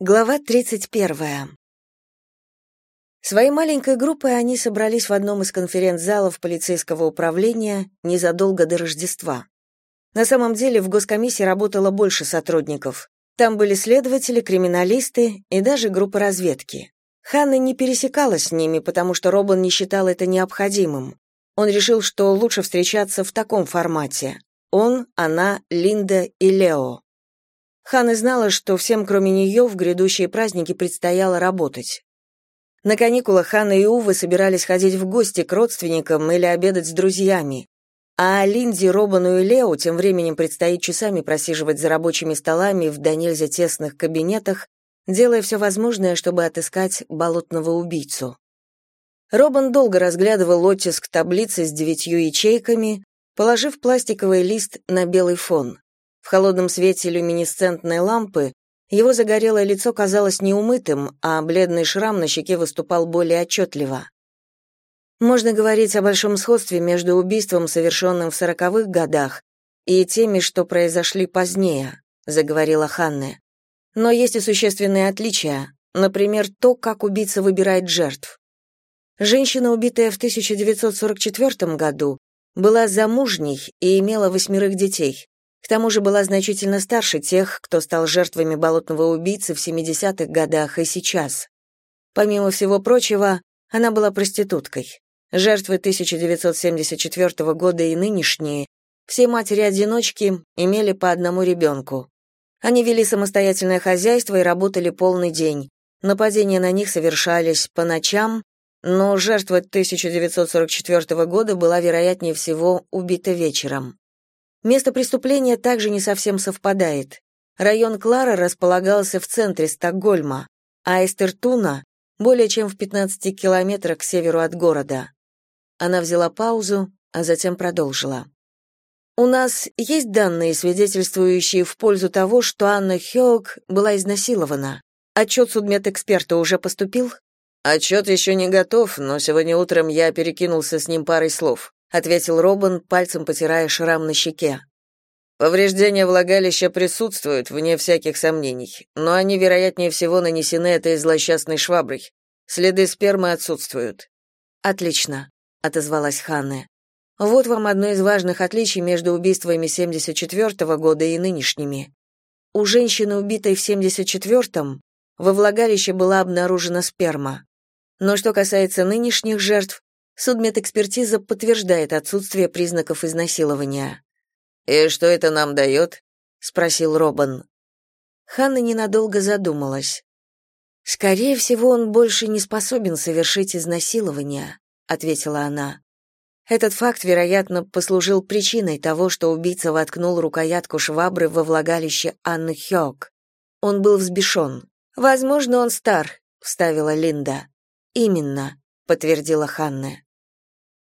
Глава 31. Своей маленькой группой они собрались в одном из конференц-залов полицейского управления незадолго до Рождества. На самом деле в госкомиссии работало больше сотрудников. Там были следователи, криминалисты и даже группа разведки. Ханна не пересекалась с ними, потому что Робан не считал это необходимым. Он решил, что лучше встречаться в таком формате. Он, она, Линда и Лео. Ханна знала, что всем, кроме нее, в грядущие праздники предстояло работать. На каникулах Ханна и Увы собирались ходить в гости к родственникам или обедать с друзьями. А Линди, Робану и Лео тем временем предстоит часами просиживать за рабочими столами в до нельзя тесных кабинетах, делая все возможное, чтобы отыскать болотного убийцу. Робан долго разглядывал оттиск таблицы с девятью ячейками, положив пластиковый лист на белый фон. В холодном свете люминесцентной лампы его загорелое лицо казалось неумытым, а бледный шрам на щеке выступал более отчетливо. Можно говорить о большом сходстве между убийством, совершенным в сороковых годах, и теми, что произошли позднее, заговорила Ханне. Но есть и существенные отличия, например, то, как убийца выбирает жертв. Женщина, убитая в 1944 году, была замужней и имела восьмерых детей. К тому же была значительно старше тех, кто стал жертвами болотного убийцы в 70-х годах и сейчас. Помимо всего прочего, она была проституткой. Жертвы 1974 года и нынешние, все матери-одиночки, имели по одному ребенку. Они вели самостоятельное хозяйство и работали полный день. Нападения на них совершались по ночам, но жертва 1944 года была, вероятнее всего, убита вечером. Место преступления также не совсем совпадает. Район Клара располагался в центре Стокгольма, а Эстертуна — более чем в 15 километрах к северу от города. Она взяла паузу, а затем продолжила. У нас есть данные, свидетельствующие в пользу того, что Анна Хёк была изнасилована. Отчет судмедэксперта уже поступил? Отчет еще не готов, но сегодня утром я перекинулся с ним парой слов ответил Робин, пальцем потирая шрам на щеке. Повреждения влагалища присутствуют, вне всяких сомнений, но они, вероятнее всего, нанесены этой злосчастной шваброй. Следы спермы отсутствуют. Отлично, отозвалась Ханна. Вот вам одно из важных отличий между убийствами 74-го года и нынешними. У женщины, убитой в 74-м, во влагалище была обнаружена сперма. Но что касается нынешних жертв, Судмедэкспертиза подтверждает отсутствие признаков изнасилования. «И что это нам дает?» — спросил Робан. Ханна ненадолго задумалась. «Скорее всего, он больше не способен совершить изнасилование», — ответила она. Этот факт, вероятно, послужил причиной того, что убийца воткнул рукоятку швабры во влагалище Анны Хёк. Он был взбешен. «Возможно, он стар», — вставила Линда. «Именно», — подтвердила Ханна.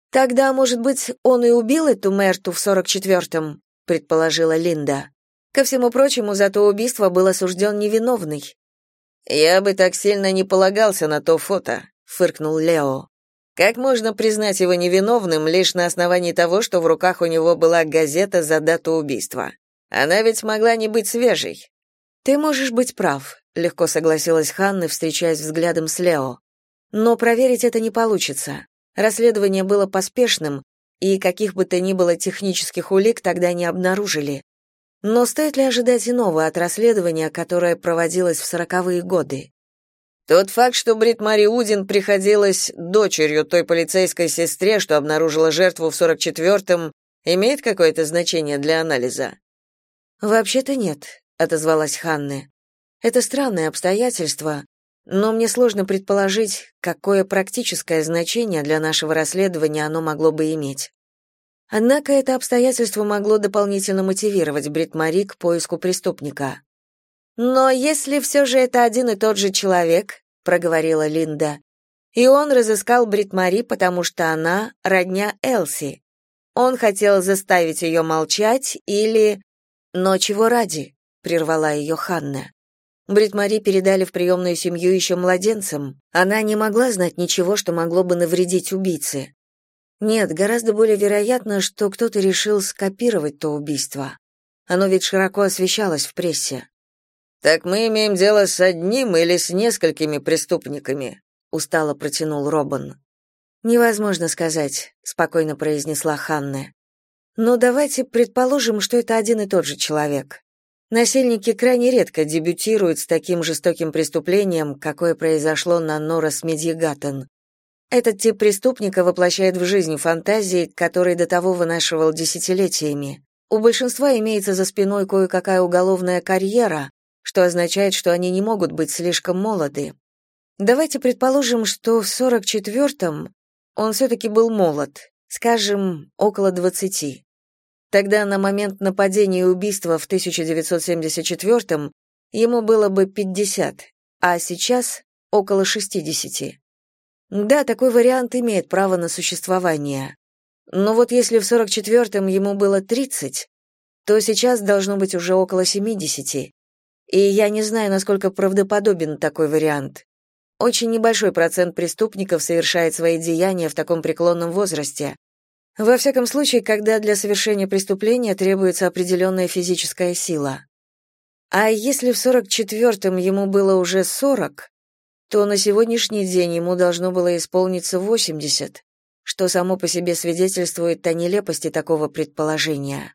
Тогда, может быть, он и убил эту Мерту в сорок четвертом, предположила Линда. Ко всему прочему, за то убийство был осужден невиновный. Я бы так сильно не полагался на то фото, фыркнул Лео. Как можно признать его невиновным лишь на основании того, что в руках у него была газета за дату убийства? Она ведь могла не быть свежей. Ты можешь быть прав, легко согласилась Ханна, встречаясь взглядом с Лео. Но проверить это не получится. Расследование было поспешным, и каких бы то ни было технических улик тогда не обнаружили. Но стоит ли ожидать иного от расследования, которое проводилось в сороковые годы? Тот факт, что Брит Мари Удин приходилась дочерью той полицейской сестре, что обнаружила жертву в 44-м, имеет какое-то значение для анализа? Вообще-то нет, отозвалась Ханна. Это странное обстоятельство, но мне сложно предположить, какое практическое значение для нашего расследования оно могло бы иметь. Однако это обстоятельство могло дополнительно мотивировать Брит-Мари к поиску преступника. «Но если все же это один и тот же человек», — проговорила Линда, «и он разыскал Брит-Мари, потому что она — родня Элси. Он хотел заставить ее молчать или...» «Но чего ради?» — прервала ее Ханна. Брит-Мари передали в приемную семью еще младенцем. Она не могла знать ничего, что могло бы навредить убийце. Нет, гораздо более вероятно, что кто-то решил скопировать то убийство. Оно ведь широко освещалось в прессе. Так мы имеем дело с одним или с несколькими преступниками, устало протянул Робин. Невозможно сказать, спокойно произнесла Ханна. Но давайте предположим, что это один и тот же человек. Насильники крайне редко дебютируют с таким жестоким преступлением, какое произошло на Норас Медьегаттен. Этот тип преступника воплощает в жизнь фантазии, которые до того вынашивал десятилетиями. У большинства имеется за спиной кое-какая уголовная карьера, что означает, что они не могут быть слишком молоды. Давайте предположим, что в 44-м он все-таки был молод, скажем, около 20. Тогда на момент нападения и убийства в 1974 ему было бы 50, а сейчас около 60. Да, такой вариант имеет право на существование. Но вот если в 44-м ему было 30, то сейчас должно быть уже около 70. И я не знаю, насколько правдоподобен такой вариант. Очень небольшой процент преступников совершает свои деяния в таком преклонном возрасте, во всяком случае, когда для совершения преступления требуется определенная физическая сила. А если в 44-м ему было уже 40, то на сегодняшний день ему должно было исполниться 80, что само по себе свидетельствует о нелепости такого предположения.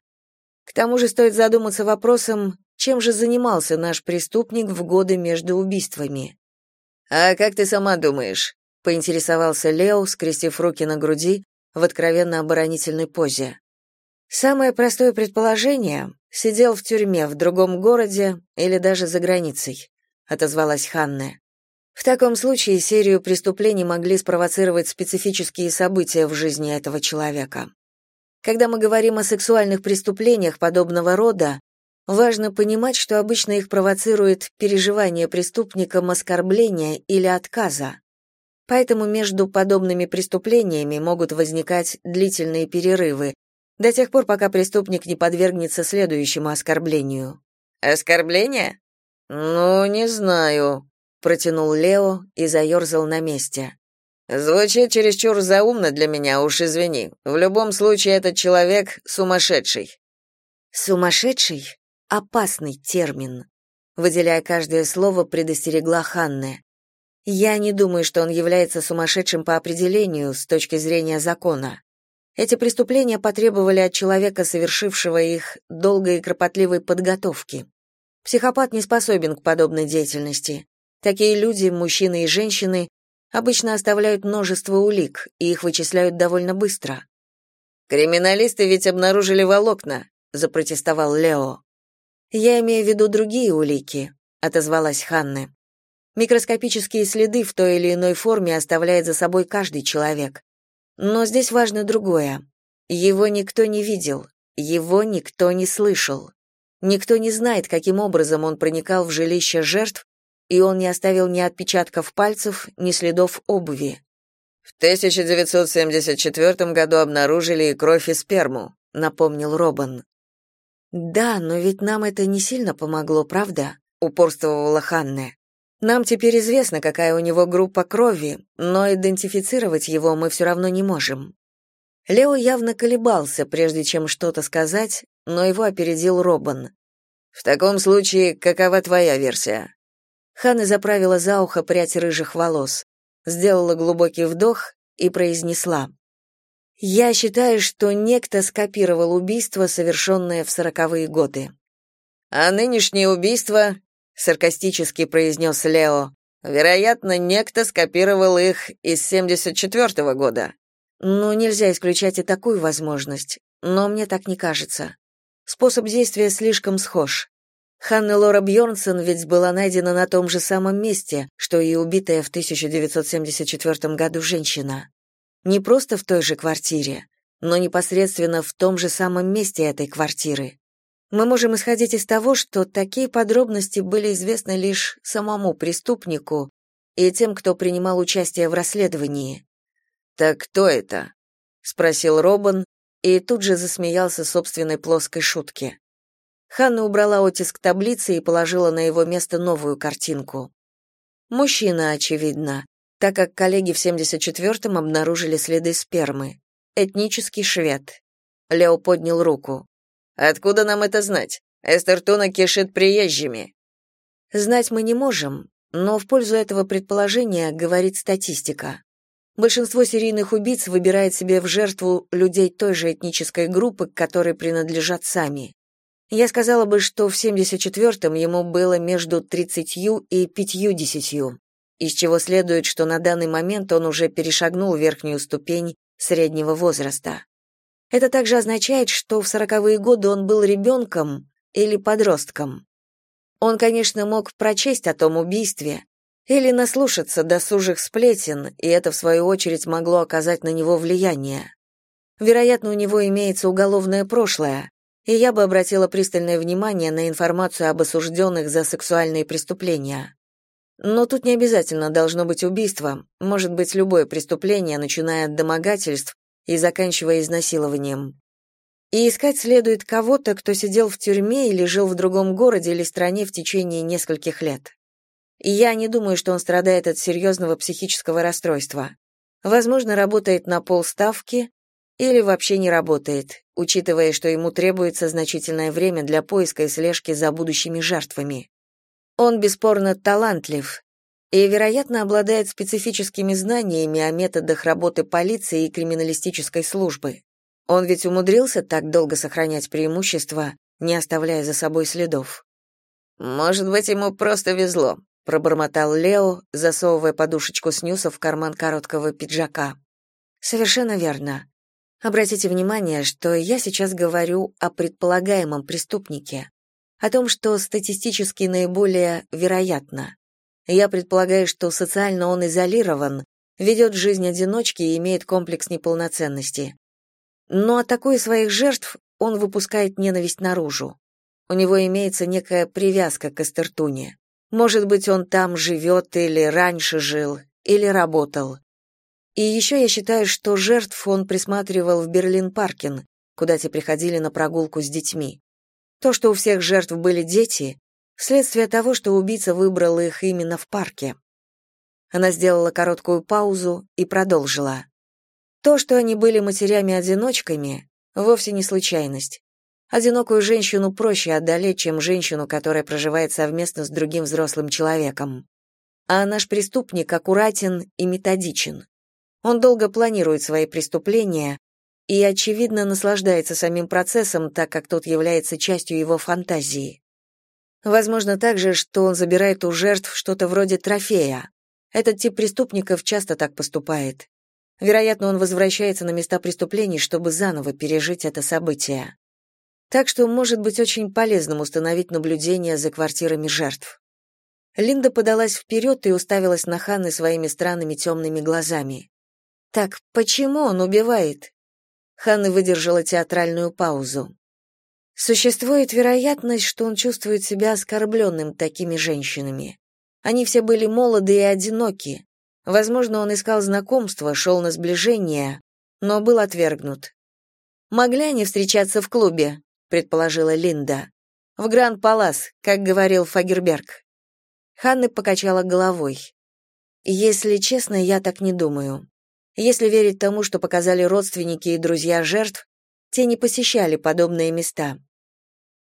К тому же стоит задуматься вопросом, чем же занимался наш преступник в годы между убийствами. «А как ты сама думаешь?» — поинтересовался Лео, скрестив руки на груди в откровенно оборонительной позе. Самое простое предположение — сидел в тюрьме в другом городе или даже за границей, отозвалась Ханна. В таком случае серию преступлений могли спровоцировать специфические события в жизни этого человека. Когда мы говорим о сексуальных преступлениях подобного рода, важно понимать, что обычно их провоцирует переживание преступником оскорбления или отказа. Поэтому между подобными преступлениями могут возникать длительные перерывы, до тех пор, пока преступник не подвергнется следующему оскорблению. «Оскорбление? Ну, не знаю», — протянул Лео и заерзал на месте. «Звучит чересчур заумно для меня, уж извини. В любом случае, этот человек сумасшедший». «Сумасшедший? Опасный термин», — выделяя каждое слово, предостерегла Ханне. Я не думаю, что он является сумасшедшим по определению с точки зрения закона. Эти преступления потребовали от человека, совершившего их, долгой и кропотливой подготовки. Психопат не способен к подобной деятельности. Такие люди, мужчины и женщины, обычно оставляют множество улик, и их вычисляют довольно быстро. «Криминалисты ведь обнаружили волокна», — запротестовал Лео. «Я имею в виду другие улики», — отозвалась Ханна. Микроскопические следы в той или иной форме оставляет за собой каждый человек. Но здесь важно другое. Его никто не видел, его никто не слышал. Никто не знает, каким образом он проникал в жилище жертв, и он не оставил ни отпечатков пальцев, ни следов обуви. В 1974 году обнаружили и кровь и сперму, напомнил Робан. Да, но ведь нам это не сильно помогло, правда? упорствовала Ханне. Нам теперь известно, какая у него группа крови, но идентифицировать его мы все равно не можем. Лео явно колебался, прежде чем что-то сказать, но его опередил Робан. В таком случае, какова твоя версия? Ханна заправила за ухо прядь рыжих волос, сделала глубокий вдох и произнесла: "Я считаю, что некто скопировал убийство, совершенное в сороковые годы. А нынешнее убийство саркастически произнес Лео. Вероятно, некто скопировал их из 74-го года. Ну, нельзя исключать и такую возможность, но мне так не кажется. Способ действия слишком схож. Ханна Лора Бьорнсон ведь была найдена на том же самом месте, что и убитая в 1974 году женщина. Не просто в той же квартире, но непосредственно в том же самом месте этой квартиры. Мы можем исходить из того, что такие подробности были известны лишь самому преступнику и тем, кто принимал участие в расследовании. «Так кто это?» — спросил Робан и тут же засмеялся собственной плоской шутке. Ханна убрала оттиск таблицы и положила на его место новую картинку. Мужчина, очевидно, так как коллеги в 74-м обнаружили следы спермы. Этнический швед. Лео поднял руку. Откуда нам это знать? Эстертуна кишит приезжими. Знать мы не можем, но в пользу этого предположения говорит статистика. Большинство серийных убийц выбирает себе в жертву людей той же этнической группы, к которой принадлежат сами. Я сказала бы, что в 74-м ему было между 30 и 50, из чего следует, что на данный момент он уже перешагнул верхнюю ступень среднего возраста. Это также означает, что в сороковые годы он был ребенком или подростком. Он, конечно, мог прочесть о том убийстве или наслушаться досужих сплетен, и это, в свою очередь, могло оказать на него влияние. Вероятно, у него имеется уголовное прошлое, и я бы обратила пристальное внимание на информацию об осужденных за сексуальные преступления. Но тут не обязательно должно быть убийство, может быть любое преступление, начиная от домогательств и заканчивая изнасилованием. И искать следует кого-то, кто сидел в тюрьме или жил в другом городе или стране в течение нескольких лет. И я не думаю, что он страдает от серьезного психического расстройства. Возможно, работает на полставки или вообще не работает, учитывая, что ему требуется значительное время для поиска и слежки за будущими жертвами. Он бесспорно талантлив, и, вероятно, обладает специфическими знаниями о методах работы полиции и криминалистической службы. Он ведь умудрился так долго сохранять преимущество, не оставляя за собой следов. Может быть, ему просто везло, пробормотал Лео, засовывая подушечку снюса в карман короткого пиджака. Совершенно верно. Обратите внимание, что я сейчас говорю о предполагаемом преступнике, о том, что статистически наиболее вероятно. Я предполагаю, что социально он изолирован, ведет жизнь одиночки и имеет комплекс неполноценности. Но атакуя своих жертв, он выпускает ненависть наружу. У него имеется некая привязка к Эстертуне. Может быть, он там живет или раньше жил, или работал. И еще я считаю, что жертв он присматривал в Берлин-Паркин, куда те приходили на прогулку с детьми. То, что у всех жертв были дети, Следствие того, что убийца выбрал их именно в парке. Она сделала короткую паузу и продолжила. То, что они были матерями-одиночками, вовсе не случайность. Одинокую женщину проще одолеть, чем женщину, которая проживает совместно с другим взрослым человеком. А наш преступник аккуратен и методичен. Он долго планирует свои преступления и, очевидно, наслаждается самим процессом, так как тот является частью его фантазии. Возможно также, что он забирает у жертв что-то вроде трофея. Этот тип преступников часто так поступает. Вероятно, он возвращается на места преступлений, чтобы заново пережить это событие. Так что может быть очень полезным установить наблюдение за квартирами жертв. Линда подалась вперед и уставилась на Ханны своими странными темными глазами. «Так почему он убивает?» Ханна выдержала театральную паузу. Существует вероятность, что он чувствует себя оскорбленным такими женщинами. Они все были молоды и одиноки. Возможно, он искал знакомства, шел на сближение, но был отвергнут. «Могли они встречаться в клубе?» — предположила Линда. «В Гранд-Палас, как говорил Фагерберг». Ханна покачала головой. «Если честно, я так не думаю. Если верить тому, что показали родственники и друзья жертв, те не посещали подобные места.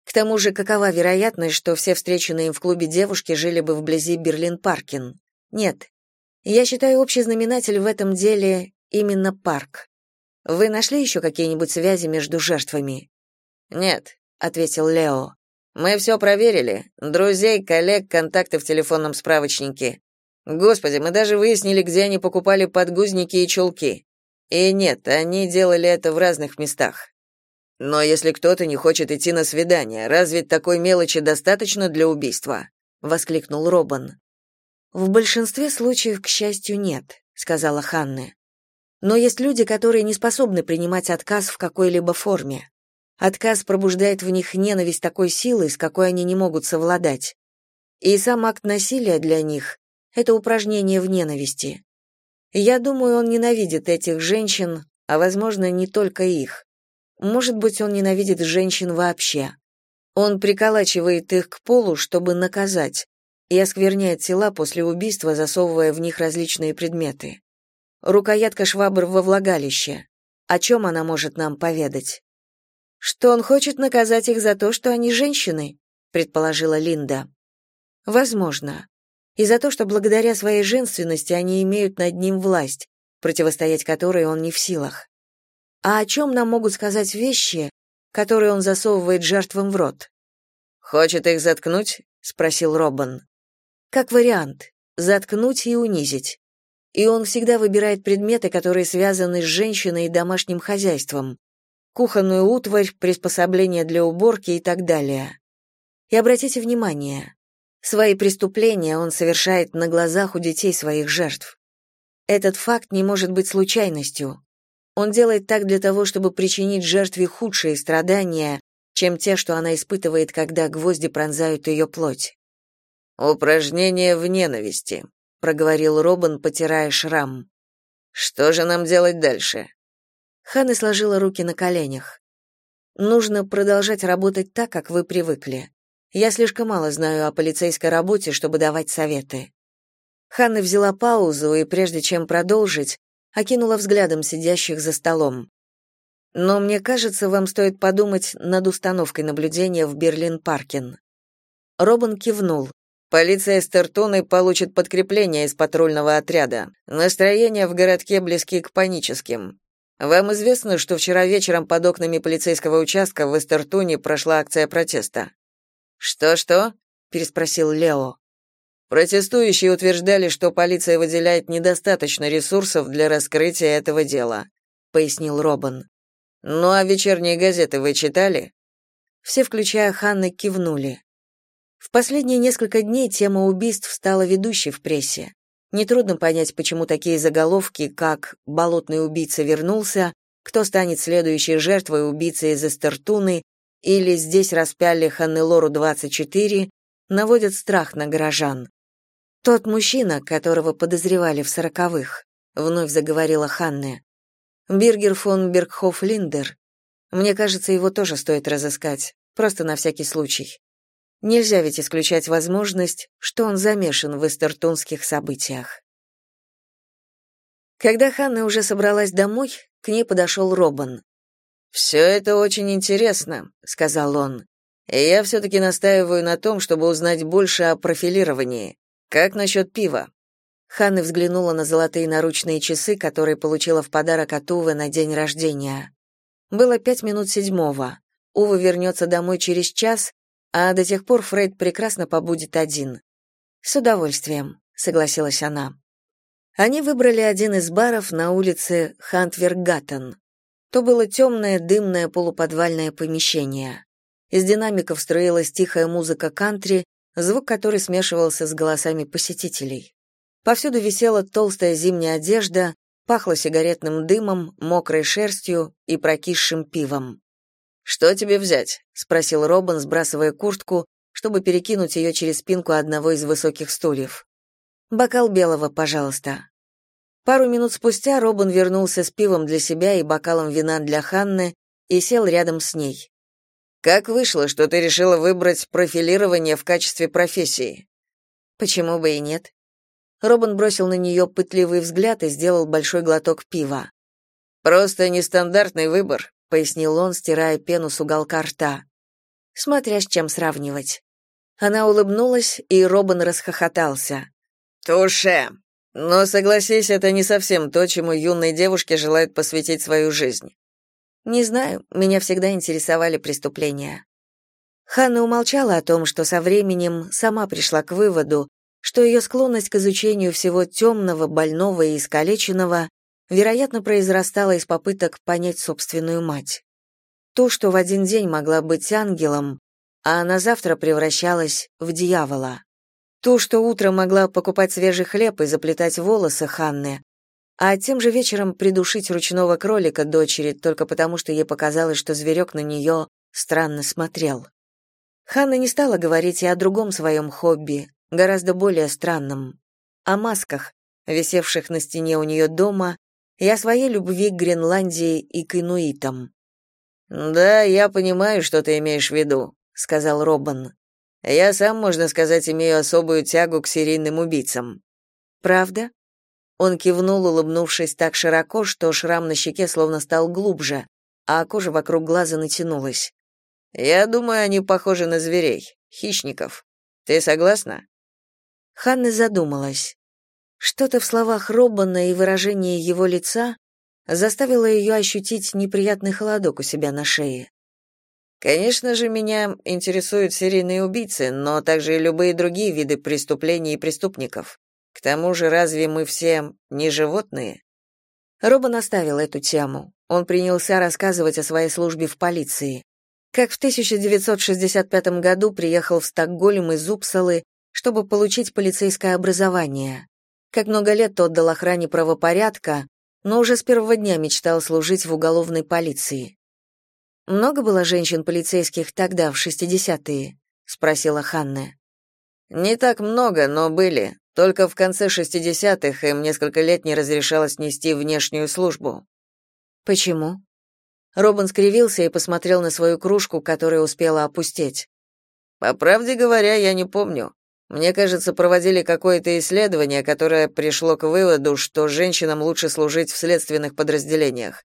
К тому же, какова вероятность, что все встреченные им в клубе девушки жили бы вблизи Берлин-Паркин? Нет. Я считаю, общий знаменатель в этом деле именно парк. Вы нашли еще какие-нибудь связи между жертвами? Нет, ответил Лео. Мы все проверили. Друзей, коллег, контакты в телефонном справочнике. Господи, мы даже выяснили, где они покупали подгузники и чулки. И нет, они делали это в разных местах. Но если кто-то не хочет идти на свидание, разве такой мелочи достаточно для убийства? воскликнул Робан. В большинстве случаев, к счастью, нет, сказала Ханна. Но есть люди, которые не способны принимать отказ в какой-либо форме. Отказ пробуждает в них ненависть такой силы, с какой они не могут совладать. И сам акт насилия для них это упражнение в ненависти. Я думаю, он ненавидит этих женщин, а возможно, не только их. Может быть, он ненавидит женщин вообще. Он приколачивает их к полу, чтобы наказать, и оскверняет тела после убийства, засовывая в них различные предметы. Рукоятка швабр во влагалище. О чем она может нам поведать? Что он хочет наказать их за то, что они женщины, предположила Линда. Возможно. И за то, что благодаря своей женственности они имеют над ним власть, противостоять которой он не в силах. А о чем нам могут сказать вещи, которые он засовывает жертвам в рот? «Хочет их заткнуть?» — спросил Робан. «Как вариант. Заткнуть и унизить. И он всегда выбирает предметы, которые связаны с женщиной и домашним хозяйством. Кухонную утварь, приспособления для уборки и так далее. И обратите внимание, свои преступления он совершает на глазах у детей своих жертв. Этот факт не может быть случайностью. Он делает так для того, чтобы причинить жертве худшие страдания, чем те, что она испытывает, когда гвозди пронзают ее плоть. «Упражнение в ненависти», — проговорил Робин, потирая шрам. «Что же нам делать дальше?» Ханна сложила руки на коленях. «Нужно продолжать работать так, как вы привыкли. Я слишком мало знаю о полицейской работе, чтобы давать советы». Ханна взяла паузу и, прежде чем продолжить, окинула взглядом сидящих за столом. Но мне кажется, вам стоит подумать над установкой наблюдения в Берлин-Паркен. Робин кивнул. Полиция Стертуны получит подкрепление из патрульного отряда. Настроения в городке близки к паническим. Вам известно, что вчера вечером под окнами полицейского участка в Эстертуне прошла акция протеста? Что-что? переспросил Лео. Протестующие утверждали, что полиция выделяет недостаточно ресурсов для раскрытия этого дела, пояснил Робин. Ну а вечерние газеты вы читали? Все, включая Ханны, кивнули. В последние несколько дней тема убийств стала ведущей в прессе. Нетрудно понять, почему такие заголовки, как «Болотный убийца вернулся», «Кто станет следующей жертвой убийцы из Эстертуны» или «Здесь распяли Ханнелору 24», наводят страх на горожан. «Тот мужчина, которого подозревали в сороковых», — вновь заговорила Ханне, Биргер фон Бергхоф-Линдер. Мне кажется, его тоже стоит разыскать, просто на всякий случай. Нельзя ведь исключать возможность, что он замешан в эстертунских событиях. Когда Ханна уже собралась домой, к ней подошел Робан. «Все это очень интересно», — сказал он. «И я все-таки настаиваю на том, чтобы узнать больше о профилировании. Как насчет пива?» Ханна взглянула на золотые наручные часы, которые получила в подарок от Увы на день рождения. Было пять минут седьмого. Ува вернется домой через час, а до тех пор Фрейд прекрасно побудет один. «С удовольствием», — согласилась она. Они выбрали один из баров на улице Хантвергаттен. То было темное, дымное полуподвальное помещение. Из динамиков строилась тихая музыка кантри, звук которой смешивался с голосами посетителей. Повсюду висела толстая зимняя одежда, пахло сигаретным дымом, мокрой шерстью и прокисшим пивом. «Что тебе взять?» — спросил Робин, сбрасывая куртку, чтобы перекинуть ее через спинку одного из высоких стульев. «Бокал белого, пожалуйста». Пару минут спустя Робин вернулся с пивом для себя и бокалом вина для Ханны и сел рядом с ней. «Как вышло, что ты решила выбрать профилирование в качестве профессии?» «Почему бы и нет?» Робин бросил на нее пытливый взгляд и сделал большой глоток пива. «Просто нестандартный выбор», — пояснил он, стирая пену с уголка рта. «Смотря с чем сравнивать». Она улыбнулась, и Робин расхохотался. «Туше! Но, согласись, это не совсем то, чему юные девушки желают посвятить свою жизнь». «Не знаю, меня всегда интересовали преступления». Ханна умолчала о том, что со временем сама пришла к выводу, что ее склонность к изучению всего темного, больного и искалеченного, вероятно, произрастала из попыток понять собственную мать. То, что в один день могла быть ангелом, а на завтра превращалась в дьявола. То, что утром могла покупать свежий хлеб и заплетать волосы Ханны, а тем же вечером придушить ручного кролика дочери только потому, что ей показалось, что зверек на нее странно смотрел. Ханна не стала говорить и о другом своем хобби, гораздо более странным, о масках, висевших на стене у нее дома, и о своей любви к Гренландии и к инуитам. «Да, я понимаю, что ты имеешь в виду», — сказал Робан. «Я сам, можно сказать, имею особую тягу к серийным убийцам». «Правда?» Он кивнул, улыбнувшись так широко, что шрам на щеке словно стал глубже, а кожа вокруг глаза натянулась. «Я думаю, они похожи на зверей, хищников. Ты согласна?» Ханна задумалась. Что-то в словах Роббана и выражении его лица заставило ее ощутить неприятный холодок у себя на шее. Конечно же, меня интересуют серийные убийцы, но также и любые другие виды преступлений и преступников. К тому же, разве мы все не животные? Робан оставил эту тему. Он принялся рассказывать о своей службе в полиции. Как в 1965 году приехал в Стокгольм из Упсалы, чтобы получить полицейское образование. Как много лет отдал охране правопорядка, но уже с первого дня мечтал служить в уголовной полиции. Много было женщин-полицейских тогда, в 60-е? спросила Ханна. Не так много, но были. Только в конце 60-х им несколько лет не разрешалось нести внешнюю службу. Почему? Робин скривился и посмотрел на свою кружку, которая успела опустеть. По правде говоря, я не помню. Мне кажется, проводили какое-то исследование, которое пришло к выводу, что женщинам лучше служить в следственных подразделениях.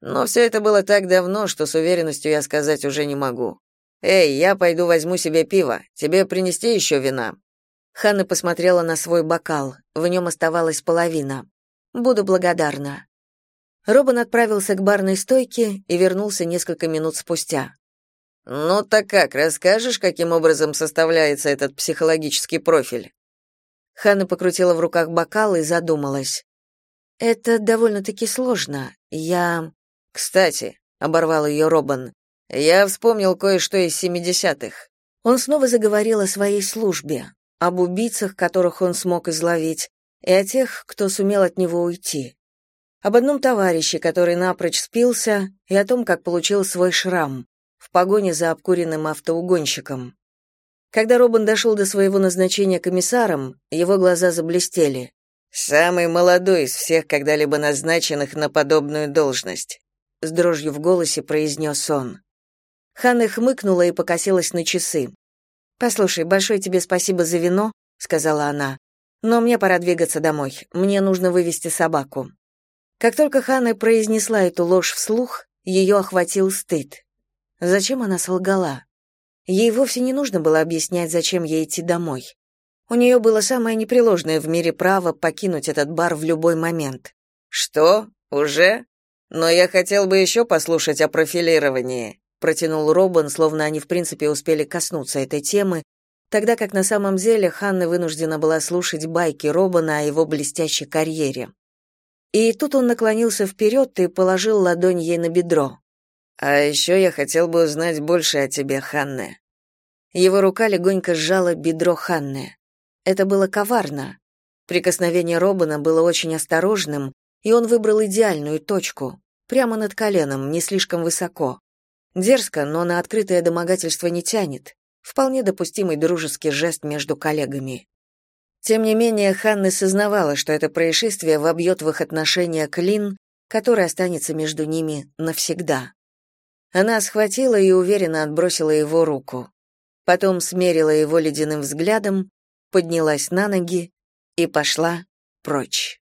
Но все это было так давно, что с уверенностью я сказать уже не могу. Эй, я пойду возьму себе пиво. Тебе принести еще вина? Ханна посмотрела на свой бокал. В нем оставалась половина. Буду благодарна. Робин отправился к барной стойке и вернулся несколько минут спустя. Ну так как, расскажешь, каким образом составляется этот психологический профиль? Ханна покрутила в руках бокал и задумалась. Это довольно-таки сложно. Я кстати, оборвал ее Робан. Я вспомнил кое-что из семидесятых. Он снова заговорил о своей службе, об убийцах, которых он смог изловить, и о тех, кто сумел от него уйти. Об одном товарище, который напрочь спился, и о том, как получил свой шрам в погоне за обкуренным автоугонщиком. Когда Робин дошел до своего назначения комиссаром, его глаза заблестели. «Самый молодой из всех когда-либо назначенных на подобную должность с дрожью в голосе произнес он. Ханна хмыкнула и покосилась на часы. Послушай, большое тебе спасибо за вино, сказала она. Но мне пора двигаться домой. Мне нужно вывести собаку. Как только Ханна произнесла эту ложь вслух, ее охватил стыд. Зачем она солгала? Ей вовсе не нужно было объяснять, зачем ей идти домой. У нее было самое непреложное в мире право покинуть этот бар в любой момент. Что? Уже? Но я хотел бы еще послушать о профилировании, протянул Робин, словно они в принципе успели коснуться этой темы, тогда как на самом деле Ханна вынуждена была слушать байки Робана о его блестящей карьере. И тут он наклонился вперед и положил ладонь ей на бедро. А еще я хотел бы узнать больше о тебе, Ханне. Его рука легонько сжала бедро Ханны. Это было коварно. Прикосновение Робана было очень осторожным, и он выбрал идеальную точку, прямо над коленом, не слишком высоко. Дерзко, но на открытое домогательство не тянет. Вполне допустимый дружеский жест между коллегами. Тем не менее, Ханна сознавала, что это происшествие вобьет в их отношения клин, который останется между ними навсегда. Она схватила и уверенно отбросила его руку. Потом смерила его ледяным взглядом, поднялась на ноги и пошла прочь.